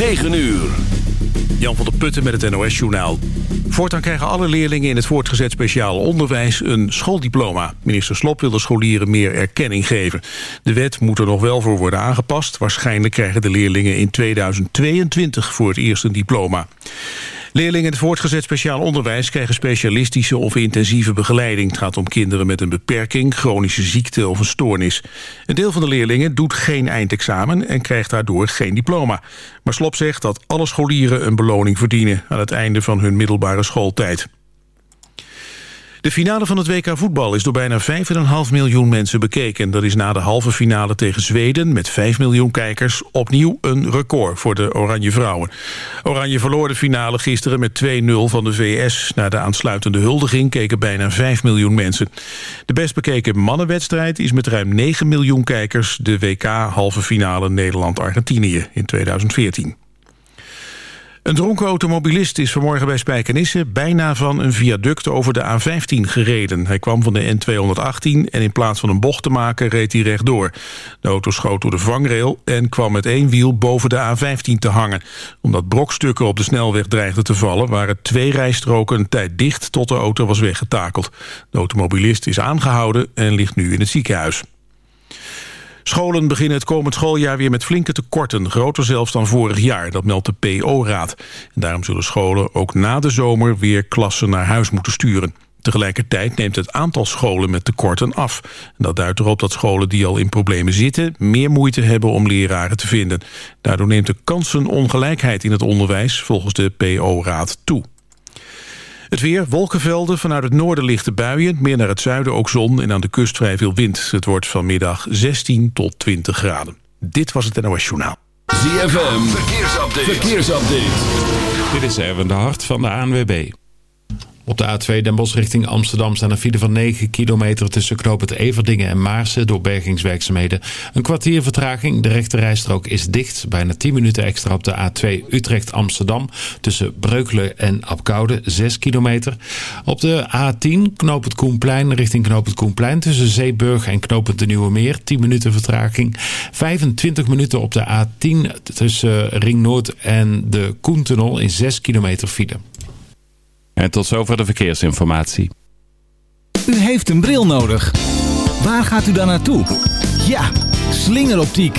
9 uur. Jan van der Putten met het NOS-journaal. Voortaan krijgen alle leerlingen in het voortgezet speciaal onderwijs een schooldiploma. Minister Slop wil de scholieren meer erkenning geven. De wet moet er nog wel voor worden aangepast. Waarschijnlijk krijgen de leerlingen in 2022 voor het eerst een diploma. Leerlingen in het voortgezet speciaal onderwijs krijgen specialistische of intensieve begeleiding. Het gaat om kinderen met een beperking, chronische ziekte of een stoornis. Een deel van de leerlingen doet geen eindexamen en krijgt daardoor geen diploma. Maar Slop zegt dat alle scholieren een beloning verdienen aan het einde van hun middelbare schooltijd. De finale van het WK voetbal is door bijna 5,5 miljoen mensen bekeken. Dat is na de halve finale tegen Zweden met 5 miljoen kijkers opnieuw een record voor de Oranje Vrouwen. Oranje verloor de finale gisteren met 2-0 van de VS. Na de aansluitende huldiging keken bijna 5 miljoen mensen. De best bekeken mannenwedstrijd is met ruim 9 miljoen kijkers de WK halve finale Nederland-Argentinië in 2014. Een dronken automobilist is vanmorgen bij Spijkenisse... bijna van een viaduct over de A15 gereden. Hij kwam van de N218 en in plaats van een bocht te maken... reed hij rechtdoor. De auto schoot door de vangrail en kwam met één wiel boven de A15 te hangen. Omdat brokstukken op de snelweg dreigden te vallen... waren twee rijstroken een tijd dicht tot de auto was weggetakeld. De automobilist is aangehouden en ligt nu in het ziekenhuis. Scholen beginnen het komend schooljaar weer met flinke tekorten. Groter zelfs dan vorig jaar, dat meldt de PO-raad. Daarom zullen scholen ook na de zomer weer klassen naar huis moeten sturen. Tegelijkertijd neemt het aantal scholen met tekorten af. Dat duidt erop dat scholen die al in problemen zitten... meer moeite hebben om leraren te vinden. Daardoor neemt de kansenongelijkheid in het onderwijs... volgens de PO-raad toe. Het weer, wolkenvelden, vanuit het noorden lichte buien... meer naar het zuiden ook zon en aan de kust vrij veel wind. Het wordt vanmiddag 16 tot 20 graden. Dit was het NOS Journaal. ZFM, verkeersupdate. verkeersupdate. Dit is Erwin de Hart van de ANWB. Op de A2 Den Bosch richting Amsterdam staan een file van 9 kilometer tussen knooppunt Everdingen en Maarsen door bergingswerkzaamheden. Een kwartier vertraging, de rechterrijstrook is dicht. Bijna 10 minuten extra op de A2 Utrecht-Amsterdam tussen Breukelen en Apkoude, 6 kilometer. Op de A10 knooppunt Koenplein richting knooppunt Koenplein tussen Zeeburg en knooppunt de Nieuwe Meer, 10 minuten vertraging. 25 minuten op de A10 tussen Ring Noord en de Koentunnel in 6 kilometer file. En tot zover de verkeersinformatie. U heeft een bril nodig. Waar gaat u dan naartoe? Ja, slingeroptiek.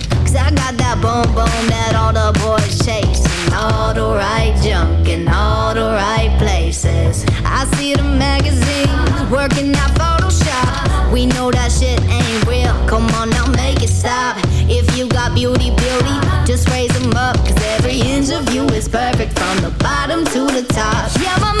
I got that boom boom that all the boys chase. All the right junk in all the right places. I see the magazines working out Photoshop. We know that shit ain't real. Come on now, make it stop. If you got beauty, beauty, just raise them up. Cause every inch of you is perfect from the bottom to the top. Yeah, my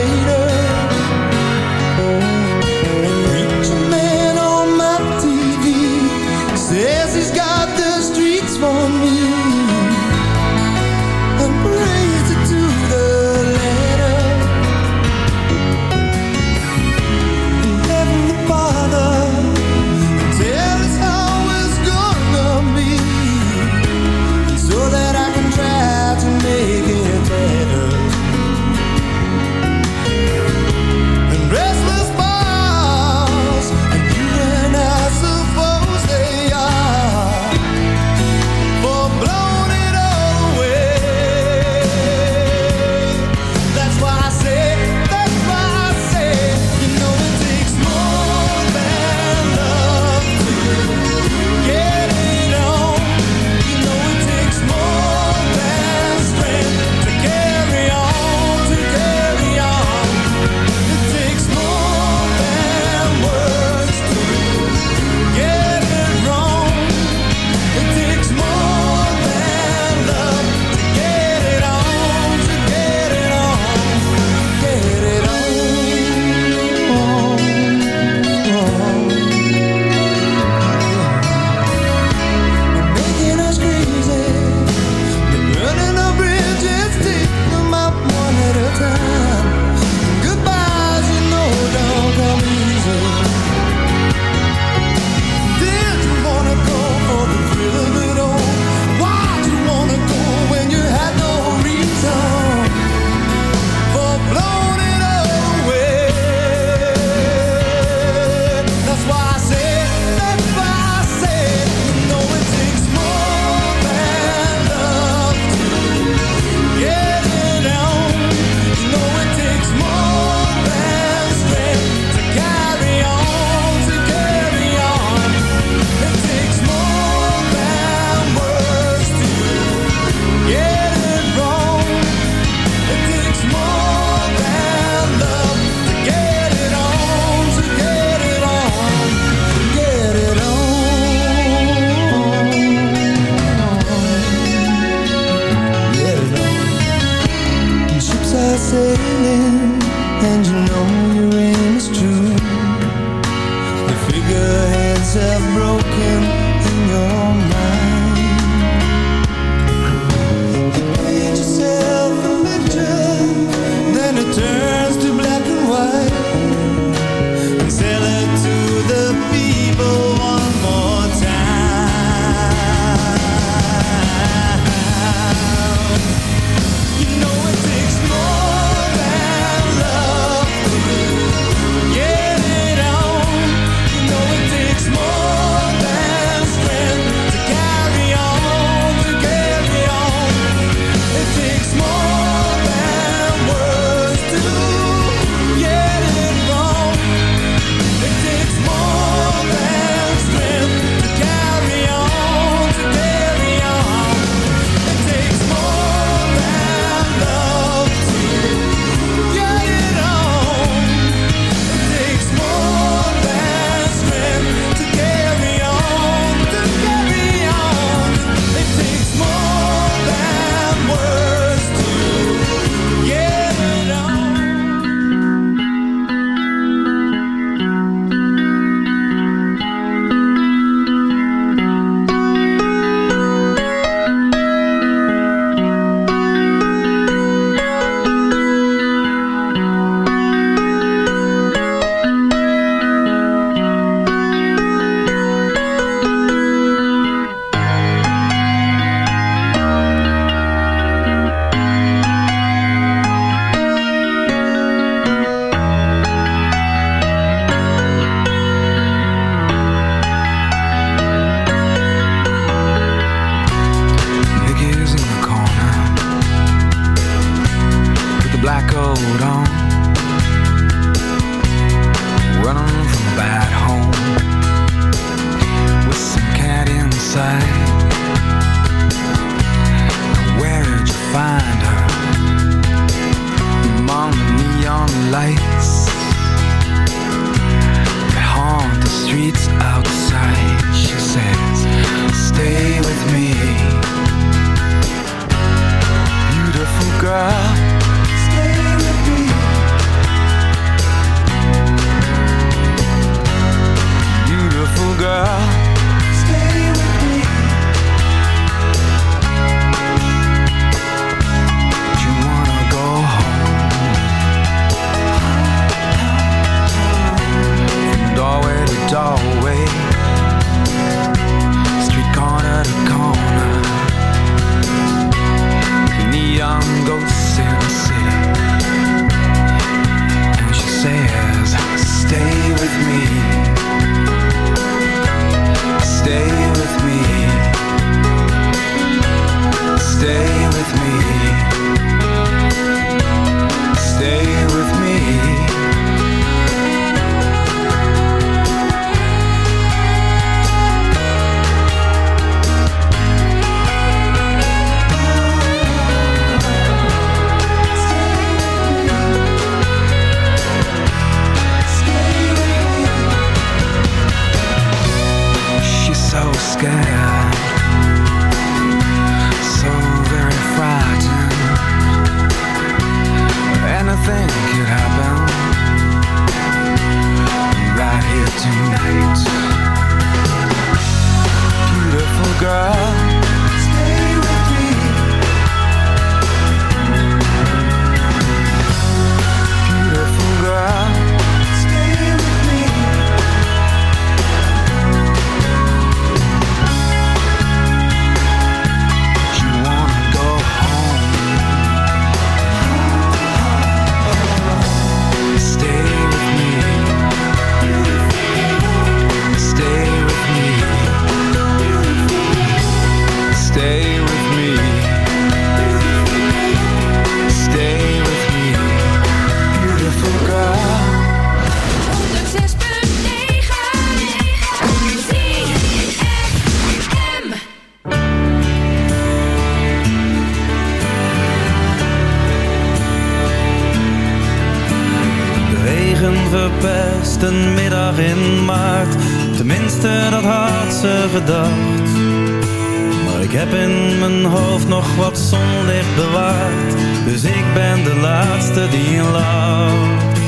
ik heb in mijn hoofd nog wat zonlicht bewaard. Dus ik ben de laatste die lacht.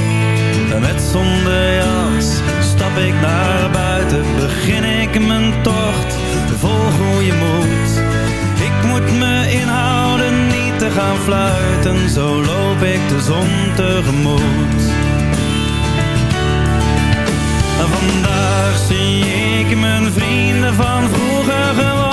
En met zonder jas stap ik naar buiten. Begin ik mijn tocht vol goede moed. Ik moet me inhouden niet te gaan fluiten. Zo loop ik de zon tegemoet. Vandaag zie ik mijn vrienden van vroeger gewoon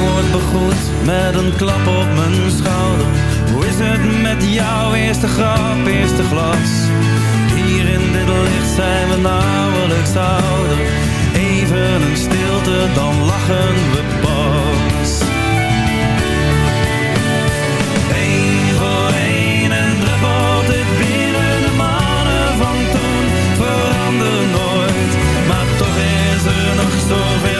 Word begroet met een klap op mijn schouder. Hoe is het met jouw eerste grap, eerste glas? Hier in dit licht zijn we nauwelijks ouder. Even een stilte, dan lachen we pas. Eén voor één en druppelt het binnen de mannen van toen. Verander nooit, maar toch is er nog zoveel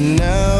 now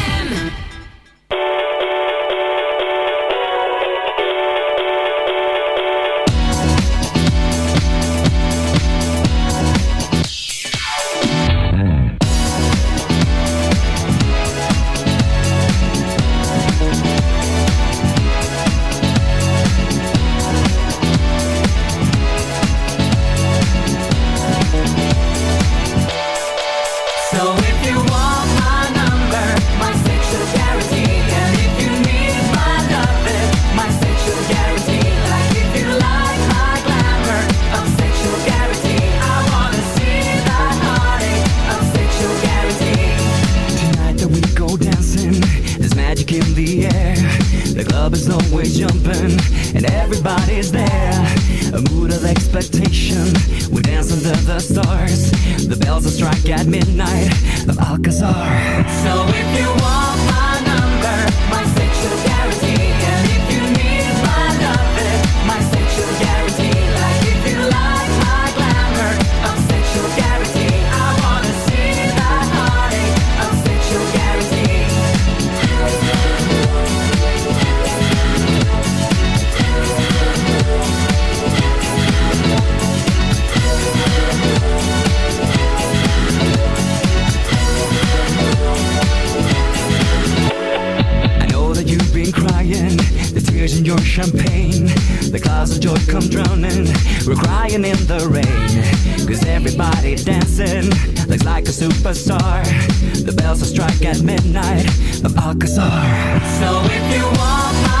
tears in your champagne. The clouds of joy come drowning. We're crying in the rain. Cause everybody dancing looks like a superstar. The bells will strike at midnight of Alcazar. So if you want my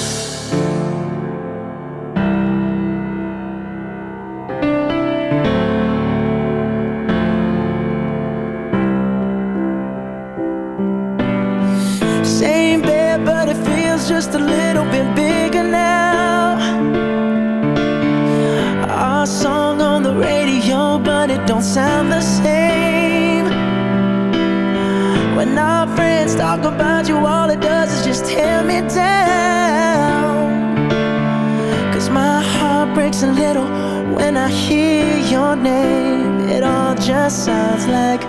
sounds like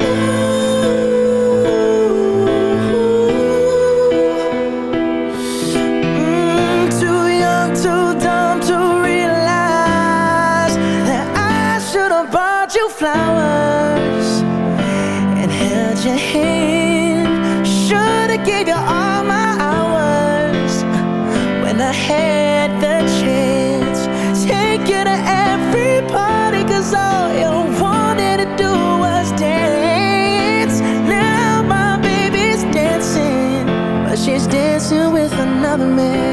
government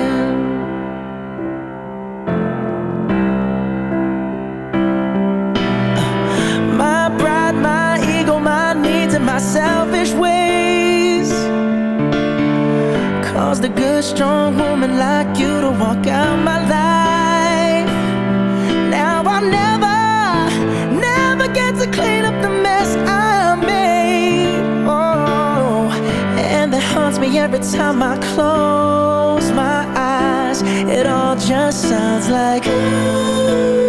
haunts me every time I close my eyes It all just sounds like ooh.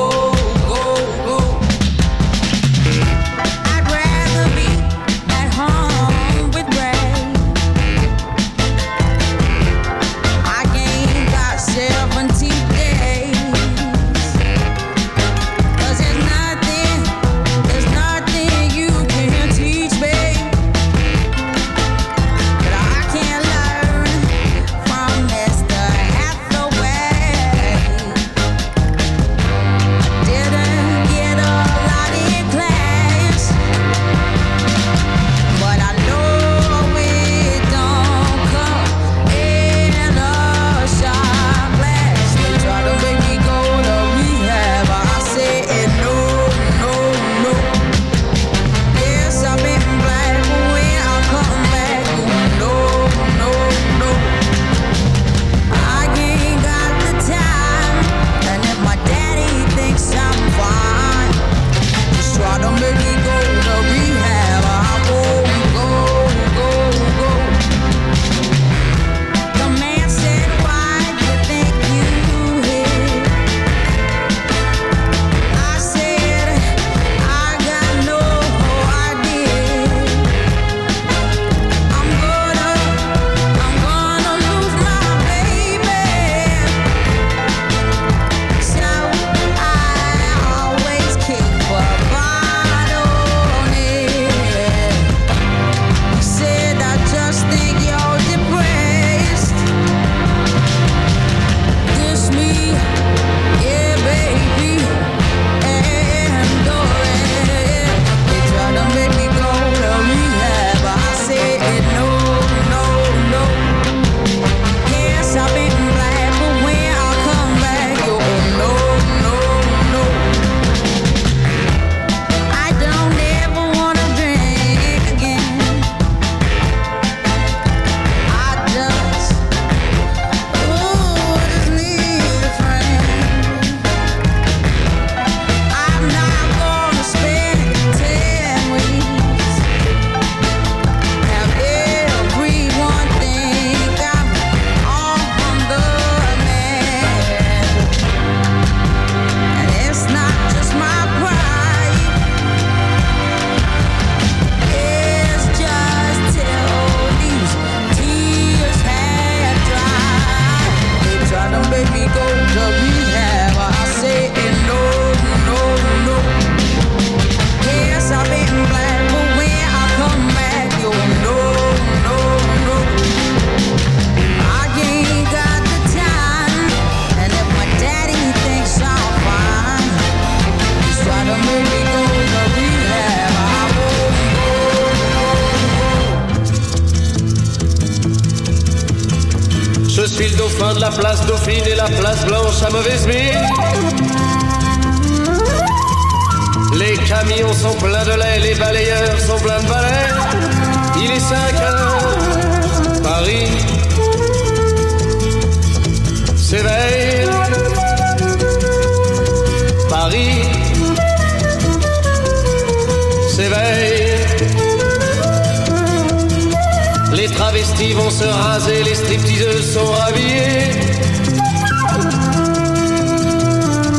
Sportifs vont se raser, les stripteaseuses sont rhabillées.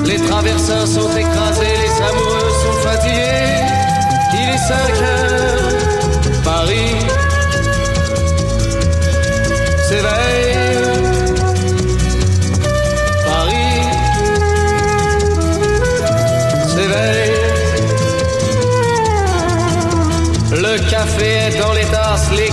Les traversins sont écrasés, les amoureux sont fatigués. Il est 5 heures,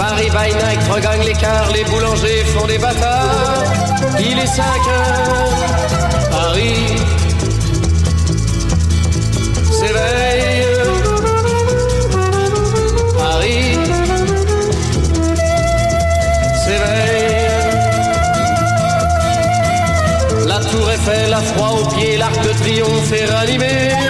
Paris by night regagne l'écart, les boulangers font des bâtards. Il est 5 heures, Paris s'éveille. Paris s'éveille. La tour Eiffel a froid aux pieds, l'arc de triomphe est ranimé.